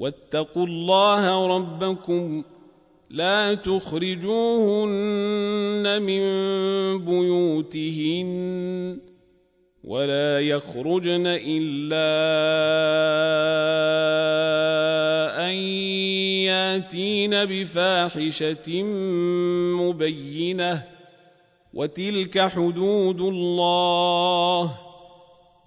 واتقوا الله ربكم لا تخرجوهن من بيوتهن ولا يخرجن إلا أن ياتين بفاحشة مبينة وتلك حدود الله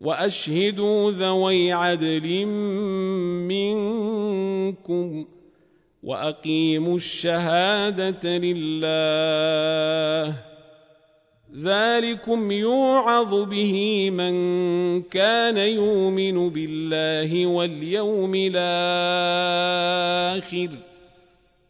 وأشهدوا ذوي عدل منكم وأقيموا الشهادة لله. ذلكم يوعظ به من كان يؤمن بالله واليوم الآخر.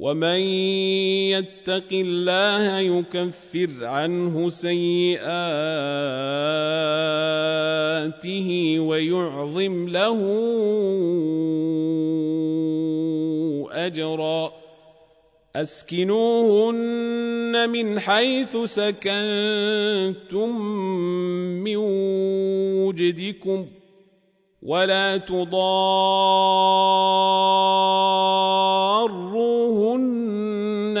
ومن يتق الله يكفر عنه سيئاته ويعظم له اجرا اسكنوهن من حيث سكنتم من وجدكم ولا تضاروهن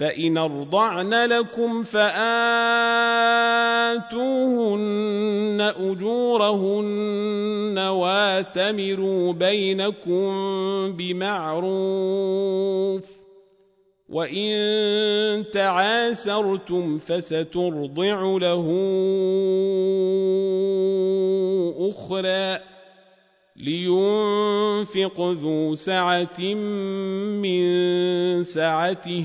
فإن أرضعن لكم فآتوهن أجورهن واتمروا بينكم بمعروف وإن تعاسرتم فسترضع له أخرى لينفق ذو سعة من سعته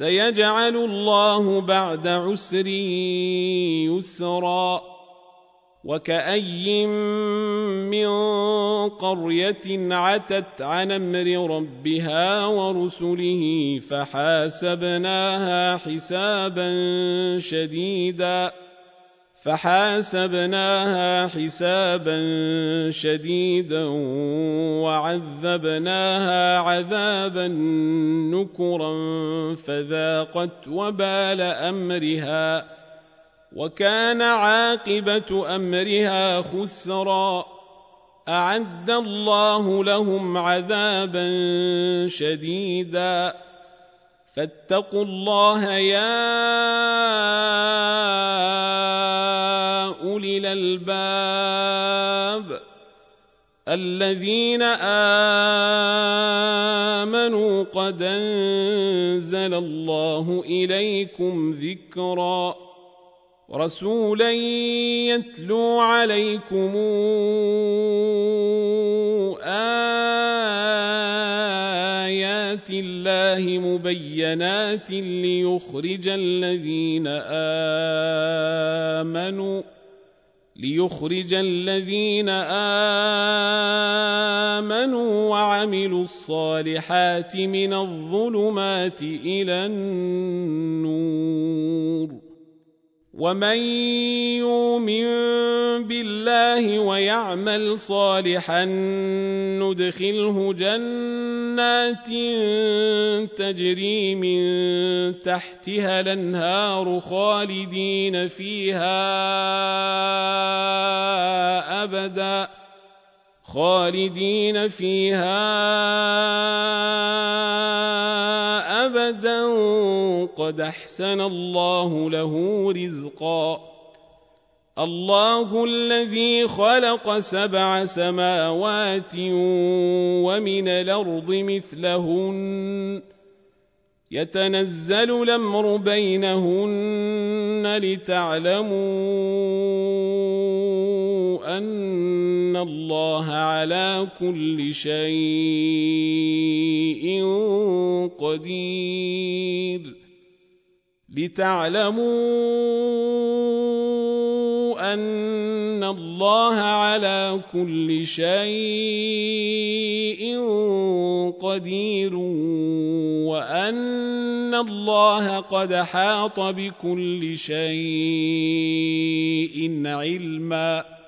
سيجعل الله بعد عسر يسرا وكأي من قرية عتت عن أمر ربها ورسله فحاسبناها حسابا شديدا فحاسبناها حسابا شديدا وعذبناها عذابا نكرا فذاقت وبال أمرها وكان عاقبة أمرها خسرا. أعد الله لهم عذابا شديدا. فاتقوا الله يا اولي الالباب الذين امنوا قد انزل الله اليكم ذكرًا رسولا يتلو عليكم آيات الله مبينات ليخرج الذين آمنوا ليخرج الذين آمنوا وعملوا الصالحات من الظلمات إلى النور. ومن يؤمن بالله ويعمل صالحا ندخله جنات تجري من تحتها الانهار خالدين فيها ابدا خالدين فيها قد أحسن الله له رزقا. الله الذي خلق سبع سماوات ومن الأرض مثلهن. يتنزل الأمر بينهن لتعلموا أن الله على كل شيء قدير. لتعلموا أن الله على كل شيء قدير وأن الله قد حاط بكل شيء علما.